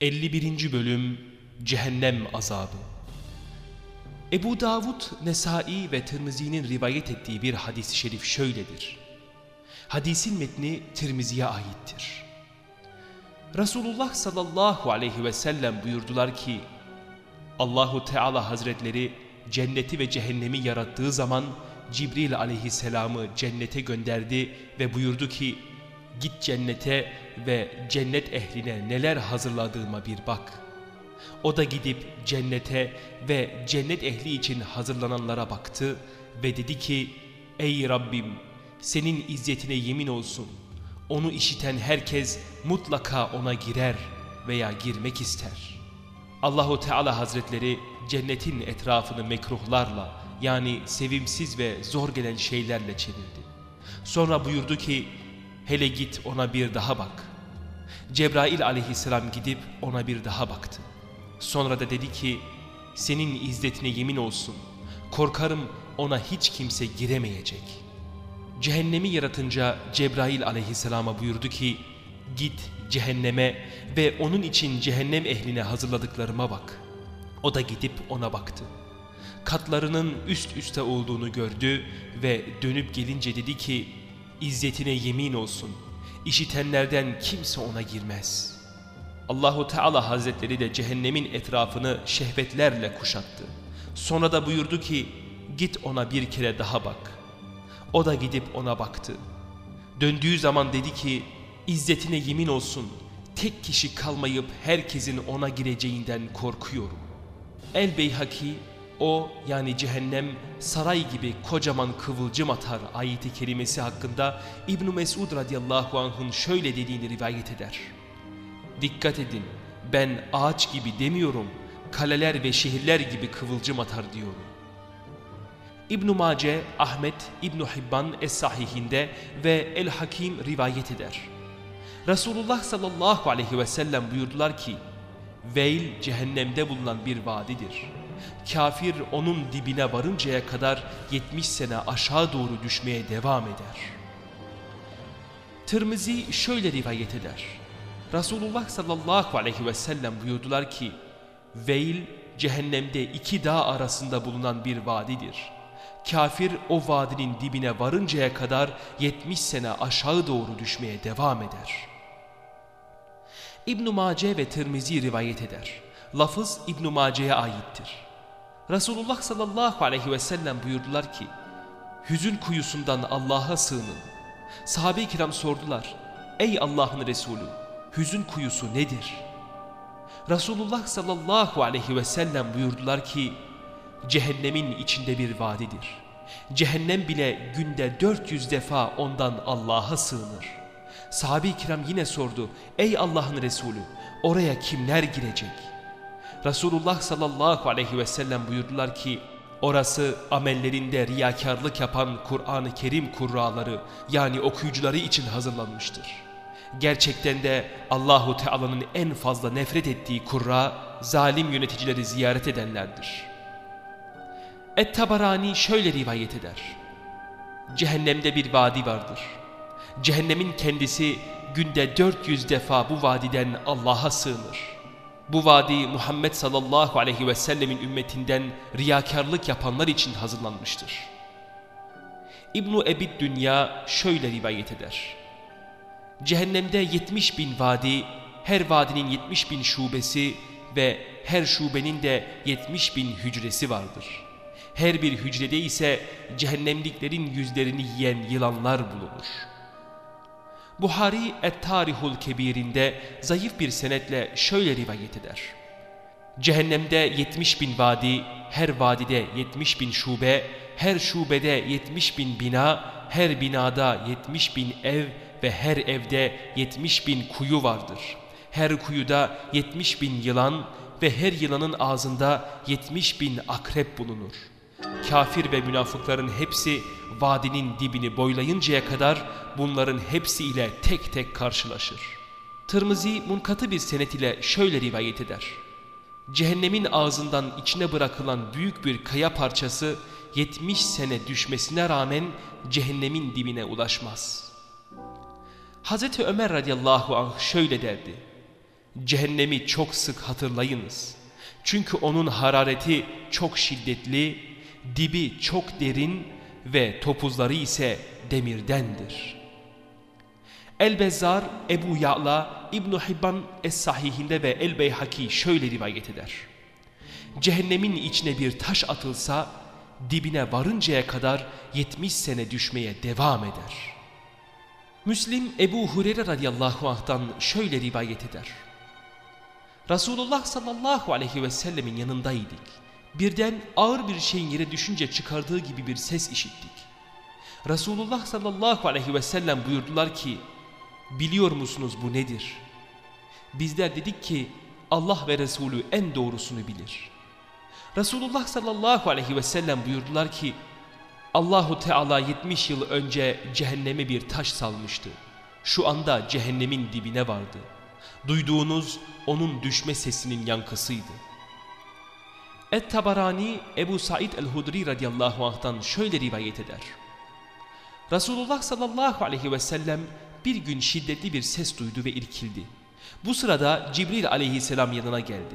51. Bölüm Cehennem Azabı Ebu Davud, Nesai ve Tirmizi'nin rivayet ettiği bir hadis-i şerif şöyledir. Hadisin metni Tirmizi'ye aittir. Resulullah sallallahu aleyhi ve sellem buyurdular ki, Allahu Teala Hazretleri cenneti ve cehennemi yarattığı zaman Cibril aleyhisselamı cennete gönderdi ve buyurdu ki, Git cennete ve cennet ehline neler hazırladığıma bir bak. O da gidip cennete ve cennet ehli için hazırlananlara baktı ve dedi ki Ey Rabbim senin izzetine yemin olsun. Onu işiten herkes mutlaka ona girer veya girmek ister. Allahu Teala Hazretleri cennetin etrafını mekruhlarla yani sevimsiz ve zor gelen şeylerle çevirdi. Sonra buyurdu ki Hele git ona bir daha bak. Cebrail aleyhisselam gidip ona bir daha baktı. Sonra da dedi ki senin izzetine yemin olsun. Korkarım ona hiç kimse giremeyecek. Cehennemi yaratınca Cebrail aleyhisselama buyurdu ki git cehenneme ve onun için cehennem ehline hazırladıklarıma bak. O da gidip ona baktı. Katlarının üst üste olduğunu gördü ve dönüp gelince dedi ki İzzetine yemin olsun. İşitenlerden kimse ona girmez. Allahu Teala Hazretleri de cehennemin etrafını şehvetlerle kuşattı. Sonra da buyurdu ki git ona bir kere daha bak. O da gidip ona baktı. Döndüğü zaman dedi ki İzzetine yemin olsun tek kişi kalmayıp herkesin ona gireceğinden korkuyorum. El Beyhaki o yani cehennem saray gibi kocaman kıvılcım atar ayeti kerimesi hakkında İbn Mesud radıyallahu anh'ın şöyle dediğini rivayet eder. Dikkat edin ben ağaç gibi demiyorum kaleler ve şehirler gibi kıvılcım atar diyorum. İbn Mace, Ahmet, İbn Hibban Es-Sahihinde ve El-Hakim rivayet eder. Resulullah sallallahu aleyhi ve sellem buyurdular ki Veil cehennemde bulunan bir vadidir. Kafir onun dibine varıncaya kadar 70 sene aşağı doğru düşmeye devam eder. Tirmizi şöyle rivayet eder. Resulullah sallallahu aleyhi ve sellem buyurdular ki Veil cehennemde iki dağ arasında bulunan bir vadidir. Kafir o vadinin dibine varıncaya kadar 70 sene aşağı doğru düşmeye devam eder.'' İbn Mace ve Tirmizi rivayet eder. Lafız İbn Mace'ye aittir. Resulullah sallallahu aleyhi ve sellem buyurdular ki: Hüzün kuyusundan Allah'a sığının. Sahabe-i kiram sordular: Ey Allah'ın Resulü, hüzün kuyusu nedir? Resulullah sallallahu aleyhi ve sellem buyurdular ki: Cehennemin içinde bir vadidir. Cehennem bile günde 400 defa ondan Allah'a sığınır. Sahabe-i kiram yine sordu. Ey Allah'ın Resulü oraya kimler girecek? Resulullah sallallahu aleyhi ve sellem buyurdular ki orası amellerinde riyakarlık yapan Kur'an-ı Kerim kurraları yani okuyucuları için hazırlanmıştır. Gerçekten de Allahu Teala'nın en fazla nefret ettiği kurra zalim yöneticileri ziyaret edenlerdir. Et-Tabarani şöyle rivayet eder. Cehennemde bir vadi vardır. Cehennemin kendisi günde 400 defa bu vadiden Allah'a sığınır. Bu vadi Muhammed sallallahu aleyhi ve sellemin ümmetinden riyakarlık yapanlar için hazırlanmıştır. İbn-i Ebid Dünya şöyle rivayet eder. Cehennemde 70 bin vadi, her vadinin 70 bin şubesi ve her şubenin de 70 bin hücresi vardır. Her bir hücrede ise cehennemliklerin yüzlerini yiyen yılanlar bulunur. Buhari Et-Tarihul Kebir'inde zayıf bir senetle şöyle rivayet eder. Cehennemde 70 bin vadi, her vadide 70 bin şube, her şubede 70 bin bina, her binada 70 bin ev ve her evde 70 bin kuyu vardır. Her kuyuda 70 bin yılan ve her yılanın ağzında 70 bin akrep bulunur. Kafir ve münafıkların hepsi vadinin dibini boylayıncaya kadar bunların hepsiyle tek tek karşılaşır. Tırmızı munkatı bir senet ile şöyle rivayet eder. Cehennemin ağzından içine bırakılan büyük bir kaya parçası 70 sene düşmesine rağmen cehennemin dibine ulaşmaz. Hazreti Ömer radıyallahu anh şöyle derdi. Cehennemi çok sık hatırlayınız. Çünkü onun harareti çok şiddetli, dibi çok derin ve topuzları ise demirdendir. El-Bezzar, Ebu Ya'la, İbn Hibban Es-Sahihinde ve El-Beyhaki şöyle rivayet eder. Cehennemin içine bir taş atılsa dibine varıncaya kadar 70 sene düşmeye devam eder. Müslim Ebu Hureyre radıyallahu anh'tan şöyle rivayet eder. Resulullah sallallahu aleyhi ve sellemin yanındaydık. Birden ağır bir şeyin yere düşünce çıkardığı gibi bir ses işittik. Resulullah sallallahu aleyhi ve sellem buyurdular ki, biliyor musunuz bu nedir? Bizler dedik ki, Allah ve Resulü en doğrusunu bilir. Resulullah sallallahu aleyhi ve sellem buyurdular ki, Allahu Teala 70 yıl önce cehenneme bir taş salmıştı. Şu anda cehennemin dibine vardı. Duyduğunuz onun düşme sesinin yankısıydı. Et-Tabarani Ebu Said el-Hudri radıyallahu anh'tan şöyle rivayet eder. Resulullah sallallahu aleyhi ve sellem bir gün şiddetli bir ses duydu ve irkildi. Bu sırada Cibril aleyhisselam yanına geldi.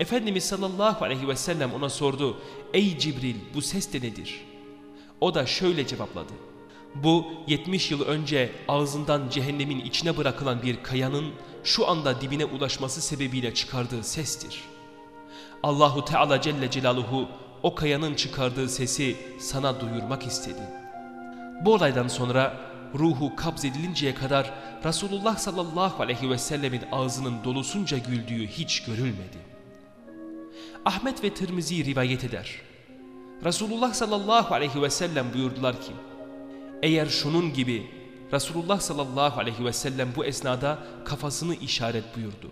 Efendimiz sallallahu aleyhi ve sellem ona sordu. Ey Cibril bu ses de nedir? O da şöyle cevapladı. Bu 70 yıl önce ağzından cehennemin içine bırakılan bir kayanın şu anda dibine ulaşması sebebiyle çıkardığı sestir. Allahu Teala Celle Celaluhu o kayanın çıkardığı sesi sana duyurmak istedi. Bu olaydan sonra ruhu kabz edilinceye kadar Resulullah sallallahu aleyhi ve sellemin ağzının dolusunca güldüğü hiç görülmedi. Ahmet ve Tirmizi rivayet eder. Resulullah sallallahu aleyhi ve sellem buyurdular ki, eğer şunun gibi Resulullah sallallahu aleyhi ve sellem bu esnada kafasını işaret buyurdu.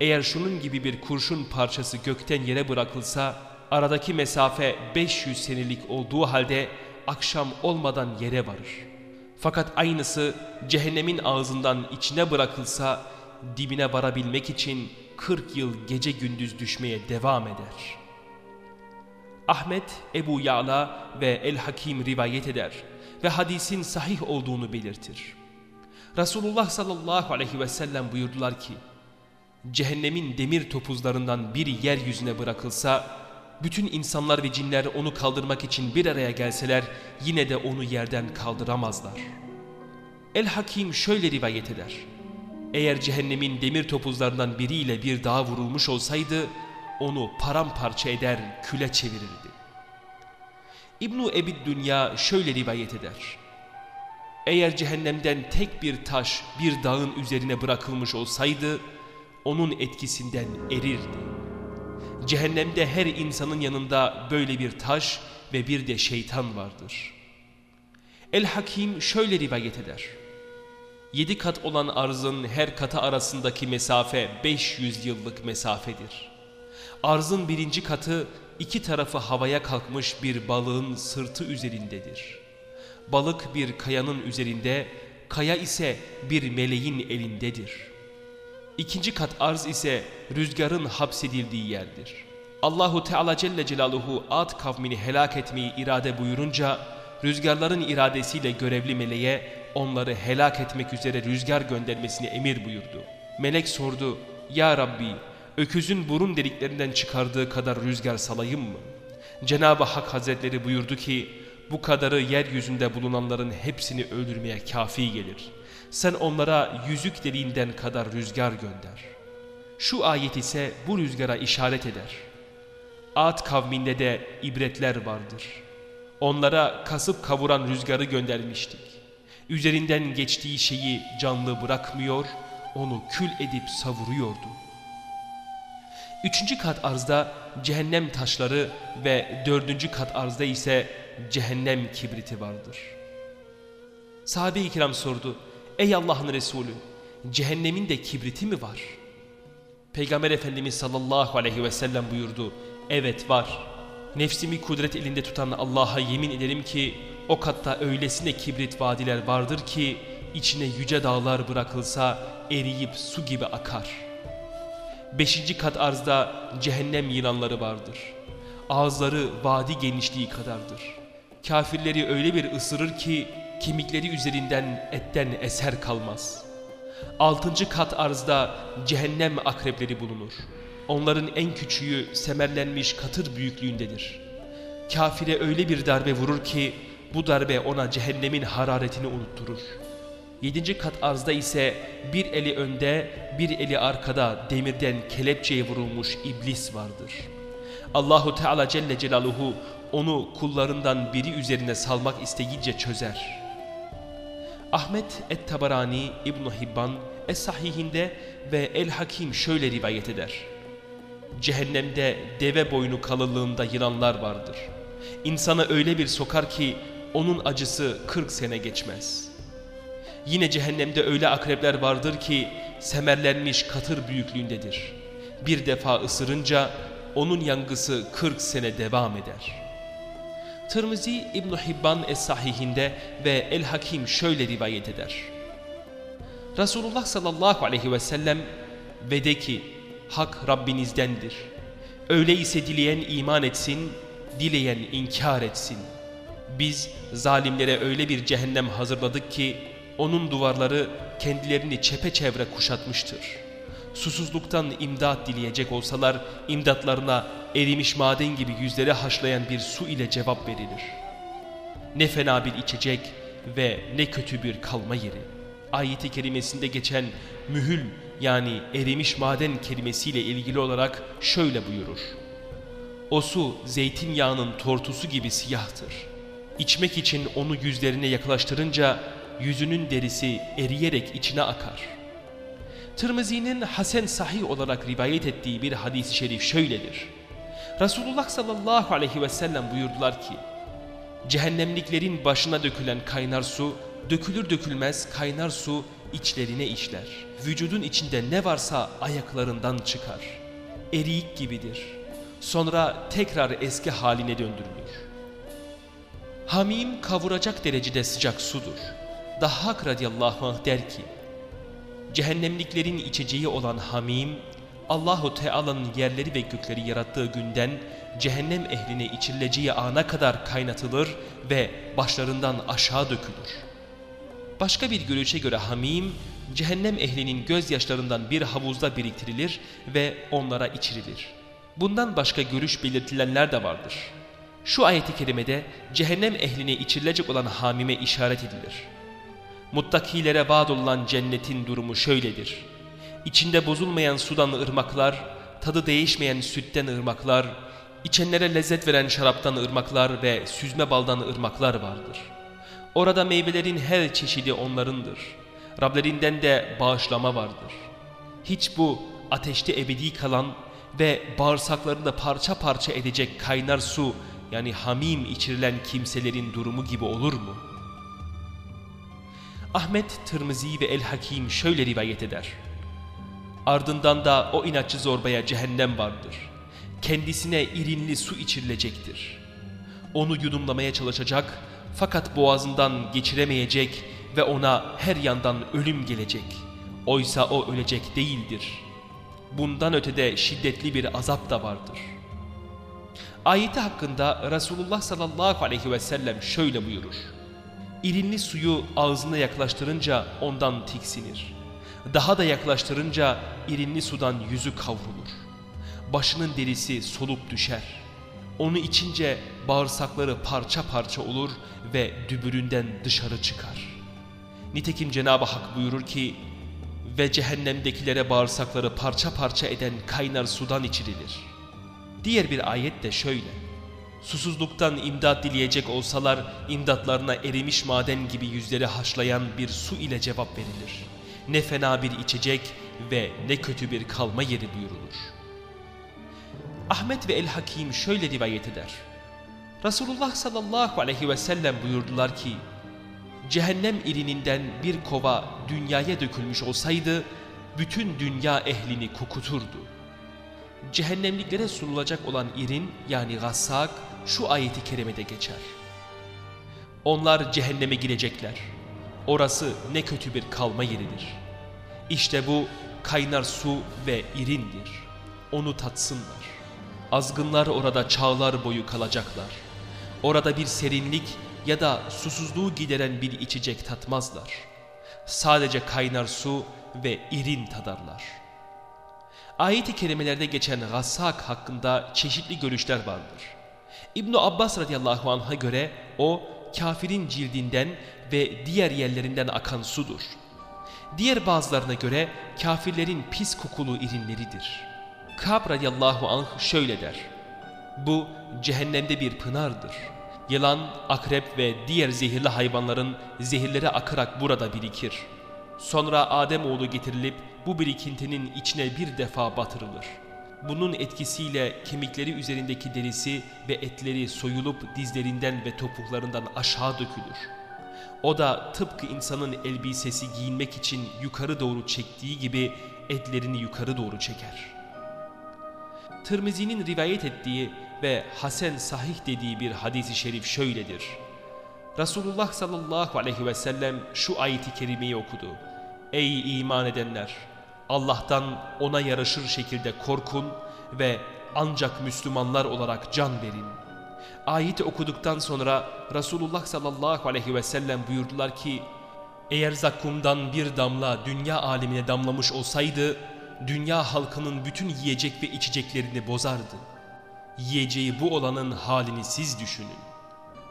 Eğer şunun gibi bir kurşun parçası gökten yere bırakılsa aradaki mesafe 500 senelik olduğu halde akşam olmadan yere varır. Fakat aynısı cehennemin ağzından içine bırakılsa dibine varabilmek için 40 yıl gece gündüz düşmeye devam eder. Ahmet, Ebu Ya'la ve El-Hakim rivayet eder ve hadisin sahih olduğunu belirtir. Resulullah sallallahu aleyhi ve sellem buyurdular ki, cehennemin demir topuzlarından biri yeryüzüne bırakılsa, bütün insanlar ve cinler onu kaldırmak için bir araya gelseler yine de onu yerden kaldıramazlar. El-Hakim şöyle rivayet eder. Eğer cehennemin demir topuzlarından biriyle bir dağa vurulmuş olsaydı onu paramparça eder, küle çevirirdi. İbn-i Ebid Dünya şöyle rivayet eder. Eğer cehennemden tek bir taş bir dağın üzerine bırakılmış olsaydı onun etkisinden erirdi. Cehennemde her insanın yanında böyle bir taş ve bir de şeytan vardır. El-Hakim şöyle rivayet eder. Yedi kat olan arzın her kata arasındaki mesafe 500 yıllık mesafedir. Arzın birinci katı iki tarafı havaya kalkmış bir balığın sırtı üzerindedir. Balık bir kayanın üzerinde, kaya ise bir meleğin elindedir. İkinci kat arz ise rüzgarın hapsedildiği yerdir. Allahu Teala Celle Celaluhu Ad kavmini helak etmeyi irade buyurunca rüzgarların iradesiyle görevli meleğe onları helak etmek üzere rüzgar göndermesini emir buyurdu. Melek sordu, Ya Rabbi öküzün burun deliklerinden çıkardığı kadar rüzgar salayım mı? Cenab-ı Hak Hazretleri buyurdu ki, bu kadarı yeryüzünde bulunanların hepsini öldürmeye kafi gelir. Sen onlara yüzük deliğinden kadar rüzgar gönder. Şu ayet ise bu rüzgara işaret eder. Ad kavminde de ibretler vardır. Onlara kasıp kavuran rüzgarı göndermiştik. Üzerinden geçtiği şeyi canlı bırakmıyor, onu kül edip savuruyordu. Üçüncü kat arzda cehennem taşları ve dördüncü kat arzda ise cehennem kibriti vardır. Sahabe-i kiram sordu, ey Allah'ın Resulü cehennemin de kibriti mi var? Peygamber Efendimiz sallallahu aleyhi ve sellem buyurdu, evet var. Nefsimi kudret elinde tutan Allah'a yemin ederim ki o katta öylesine kibrit vadiler vardır ki içine yüce dağlar bırakılsa eriyip su gibi akar. Beşinci kat arzda cehennem yılanları vardır. Ağızları vadi genişliği kadardır. Kafirleri öyle bir ısırır ki kemikleri üzerinden etten eser kalmaz. Altıncı kat arzda cehennem akrepleri bulunur. Onların en küçüğü semerlenmiş katır büyüklüğündedir. Kafire öyle bir darbe vurur ki bu darbe ona cehennemin hararetini unutturur. Yedinci kat arzda ise bir eli önde bir eli arkada demirden kelepçeye vurulmuş iblis vardır. Allahu Teala Celle Celaluhu onu kullarından biri üzerine salmak isteyince çözer. Ahmet et-Tabarani İbn Hibban Es-Sahihinde ve El-Hakim şöyle rivayet eder. Cehennemde deve boynu kalınlığında yılanlar vardır. İnsana öyle bir sokar ki onun acısı 40 sene geçmez. Yine cehennemde öyle akrepler vardır ki semerlenmiş katır büyüklüğündedir. Bir defa ısırınca onun yangısı 40 sene devam eder.'' Tirmizi İbn Hibban Es-Sahihinde ve El-Hakim şöyle rivayet eder. Resulullah sallallahu aleyhi ve sellem ve de ki hak Rabbinizdendir. Öyleyse dileyen iman etsin, dileyen inkar etsin. Biz zalimlere öyle bir cehennem hazırladık ki onun duvarları kendilerini çepeçevre kuşatmıştır.'' Susuzluktan imdat dileyecek olsalar imdatlarına erimiş maden gibi yüzleri haşlayan bir su ile cevap verilir. Ne fena bir içecek ve ne kötü bir kalma yeri. Ayet-i kerimesinde geçen mühül yani erimiş maden kelimesiyle ilgili olarak şöyle buyurur. O su zeytinyağının tortusu gibi siyahtır. İçmek için onu yüzlerine yaklaştırınca yüzünün derisi eriyerek içine akar.'' Tirmizi'nin Hasen Sahih olarak rivayet ettiği bir hadis-i şerif şöyledir. Resulullah sallallahu aleyhi ve sellem buyurdular ki, Cehennemliklerin başına dökülen kaynar su, dökülür dökülmez kaynar su içlerine işler. Vücudun içinde ne varsa ayaklarından çıkar. Eriyik gibidir. Sonra tekrar eski haline döndürülür. Hamim kavuracak derecede sıcak sudur. Dahhak radiyallahu anh der ki, cehennemliklerin içeceği olan hamim, Allahu Teala'nın yerleri ve gökleri yarattığı günden cehennem ehline içirileceği ana kadar kaynatılır ve başlarından aşağı dökülür. Başka bir görüşe göre hamim, cehennem ehlinin gözyaşlarından bir havuzda biriktirilir ve onlara içirilir. Bundan başka görüş belirtilenler de vardır. Şu ayeti kerimede cehennem ehline içirilecek olan hamime işaret edilir. Muttakilere vaad olunan cennetin durumu şöyledir. İçinde bozulmayan sudan ırmaklar, tadı değişmeyen sütten ırmaklar, içenlere lezzet veren şaraptan ırmaklar ve süzme baldan ırmaklar vardır. Orada meyvelerin her çeşidi onlarındır. Rablerinden de bağışlama vardır. Hiç bu ateşte ebedi kalan ve bağırsaklarını da parça parça edecek kaynar su yani hamim içirilen kimselerin durumu gibi olur mu?'' Ahmet Tırmızi ve El-Hakim şöyle rivayet eder. Ardından da o inatçı zorbaya cehennem vardır. Kendisine irinli su içirilecektir. Onu yudumlamaya çalışacak fakat boğazından geçiremeyecek ve ona her yandan ölüm gelecek. Oysa o ölecek değildir. Bundan ötede şiddetli bir azap da vardır. Ayeti hakkında Resulullah sallallahu aleyhi ve sellem şöyle buyurur. İrinli suyu ağzına yaklaştırınca ondan tiksinir. Daha da yaklaştırınca irinli sudan yüzü kavrulur. Başının derisi solup düşer. Onu içince bağırsakları parça parça olur ve dübüründen dışarı çıkar. Nitekim Cenab-ı Hak buyurur ki, ve cehennemdekilere bağırsakları parça parça eden kaynar sudan içirilir. Diğer bir ayet de şöyle susuzluktan imdat dileyecek olsalar imdatlarına erimiş maden gibi yüzleri haşlayan bir su ile cevap verilir. Ne fena bir içecek ve ne kötü bir kalma yeri buyurulur. Ahmet ve El-Hakim şöyle rivayet eder. Resulullah sallallahu aleyhi ve sellem buyurdular ki, cehennem irininden bir kova dünyaya dökülmüş olsaydı, bütün dünya ehlini kokuturdu. Cehennemliklere sunulacak olan irin yani gassak, şu ayeti kerimede geçer. Onlar cehenneme girecekler. Orası ne kötü bir kalma yeridir. İşte bu kaynar su ve irindir. Onu tatsınlar. Azgınlar orada çağlar boyu kalacaklar. Orada bir serinlik ya da susuzluğu gideren bir içecek tatmazlar. Sadece kaynar su ve irin tadarlar. Ayet-i kerimelerde geçen gassak hakkında çeşitli görüşler vardır. İbn Abbas radıyallahu anh'a göre o kafirin cildinden ve diğer yerlerinden akan sudur. Diğer bazılarına göre kafirlerin pis kokulu irinleridir. Kab radıyallahu anh şöyle der. Bu cehennemde bir pınardır. Yılan, akrep ve diğer zehirli hayvanların zehirleri akarak burada birikir. Sonra Ademoğlu getirilip bu birikintinin içine bir defa batırılır. Bunun etkisiyle kemikleri üzerindeki derisi ve etleri soyulup dizlerinden ve topuklarından aşağı dökülür. O da tıpkı insanın elbisesi giyinmek için yukarı doğru çektiği gibi etlerini yukarı doğru çeker. Tirmizi'nin rivayet ettiği ve Hasan sahih dediği bir hadisi şerif şöyledir. Resulullah sallallahu aleyhi ve sellem şu ayeti kerimeyi okudu. Ey iman edenler! Allah'tan ona yaraşır şekilde korkun ve ancak Müslümanlar olarak can verin. Ayeti okuduktan sonra Resulullah sallallahu aleyhi ve sellem buyurdular ki eğer zakkumdan bir damla dünya alemine damlamış olsaydı dünya halkının bütün yiyecek ve içeceklerini bozardı. Yiyeceği bu olanın halini siz düşünün.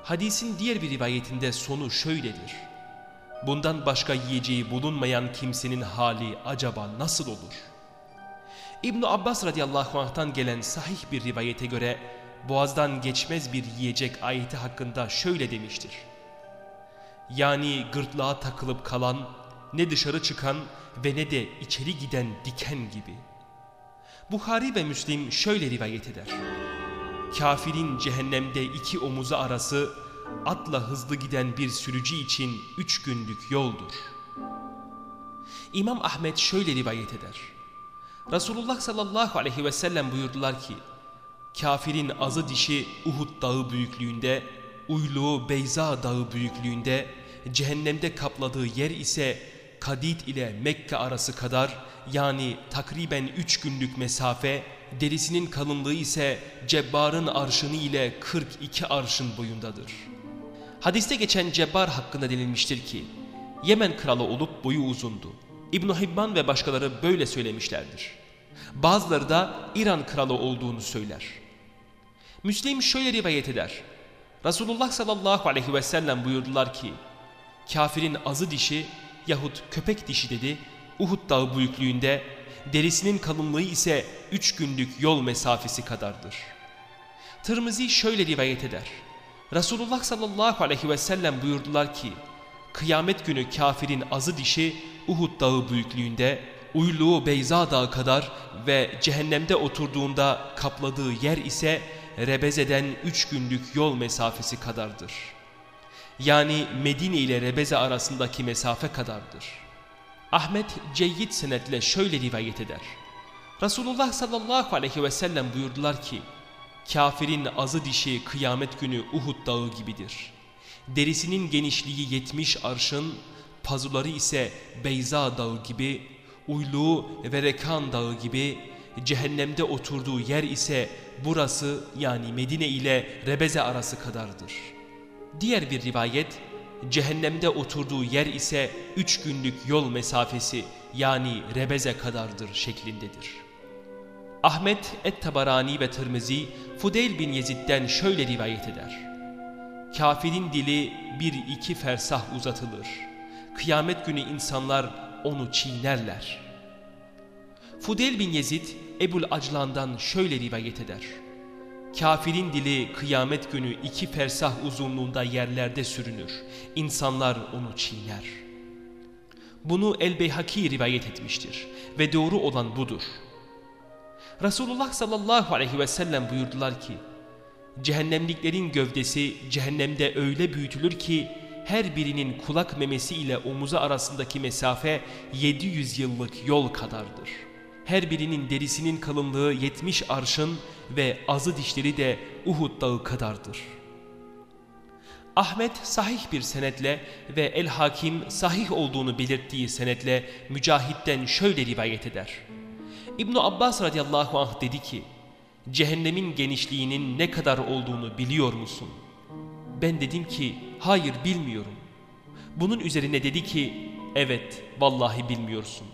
Hadisin diğer bir rivayetinde sonu şöyledir. Bundan başka yiyeceği bulunmayan kimsenin hali acaba nasıl olur? ibn Abbas radıyallahu anh'tan gelen sahih bir rivayete göre boğazdan geçmez bir yiyecek ayeti hakkında şöyle demiştir. Yani gırtlağa takılıp kalan, ne dışarı çıkan ve ne de içeri giden diken gibi. Buhari ve Müslim şöyle rivayet eder. Kafirin cehennemde iki omuzu arası atla hızlı giden bir sürücü için üç günlük yoldur. İmam Ahmet şöyle rivayet eder. Resulullah sallallahu aleyhi ve sellem buyurdular ki, Kafirin azı dişi Uhud dağı büyüklüğünde, uyluğu Beyza dağı büyüklüğünde, cehennemde kapladığı yer ise Kadid ile Mekke arası kadar yani takriben üç günlük mesafe, derisinin kalınlığı ise Cebbar'ın arşını ile 42 arşın boyundadır. Hadiste geçen Cebbar hakkında denilmiştir ki, Yemen kralı olup boyu uzundu. ibn Hibban ve başkaları böyle söylemişlerdir. Bazıları da İran kralı olduğunu söyler. Müslim şöyle rivayet eder. Resulullah sallallahu aleyhi ve sellem buyurdular ki, kafirin azı dişi yahut köpek dişi dedi, Uhud dağı büyüklüğünde, derisinin kalınlığı ise üç günlük yol mesafesi kadardır. Tirmizi şöyle rivayet eder. Resulullah sallallahu aleyhi ve sellem buyurdular ki, kıyamet günü kafirin azı dişi Uhud dağı büyüklüğünde, uyluğu Beyza dağı kadar ve cehennemde oturduğunda kapladığı yer ise Rebeze'den üç günlük yol mesafesi kadardır. Yani Medine ile Rebeze arasındaki mesafe kadardır. Ahmet ceyyid senetle şöyle rivayet eder. Resulullah sallallahu aleyhi ve sellem buyurdular ki, Kafirin azı dişi kıyamet günü Uhud dağı gibidir. Derisinin genişliği yetmiş arşın, pazuları ise Beyza dağı gibi, uyluğu ve Rekan dağı gibi, cehennemde oturduğu yer ise burası yani Medine ile Rebeze arası kadardır. Diğer bir rivayet, cehennemde oturduğu yer ise üç günlük yol mesafesi yani Rebeze kadardır şeklindedir. Ahmet Et-Tabarani ve Tirmizi Fudeyl bin Yezid'den şöyle rivayet eder. Kafirin dili bir iki fersah uzatılır. Kıyamet günü insanlar onu çiğnerler. Fudeyl bin Yezid Ebul Aclan'dan şöyle rivayet eder. Kafirin dili kıyamet günü iki fersah uzunluğunda yerlerde sürünür. İnsanlar onu çiğner. Bunu El-Beyhaki rivayet etmiştir ve doğru olan budur. Resulullah sallallahu aleyhi ve sellem buyurdular ki, Cehennemliklerin gövdesi cehennemde öyle büyütülür ki her birinin kulak memesi ile omuzu arasındaki mesafe 700 yıllık yol kadardır. Her birinin derisinin kalınlığı 70 arşın ve azı dişleri de Uhud dağı kadardır. Ahmet sahih bir senetle ve El Hakim sahih olduğunu belirttiği senetle Mücahit'ten şöyle rivayet eder. İbn Abbas radıyallahu anh dedi ki, cehennemin genişliğinin ne kadar olduğunu biliyor musun? Ben dedim ki, hayır bilmiyorum. Bunun üzerine dedi ki, evet vallahi bilmiyorsun.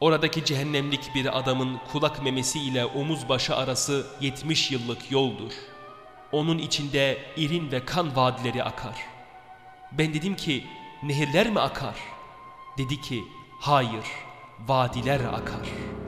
Oradaki cehennemlik bir adamın kulak memesi ile omuz başı arası 70 yıllık yoldur. Onun içinde irin ve kan vadileri akar. Ben dedim ki nehirler mi akar? Dedi ki hayır vadiler akar.''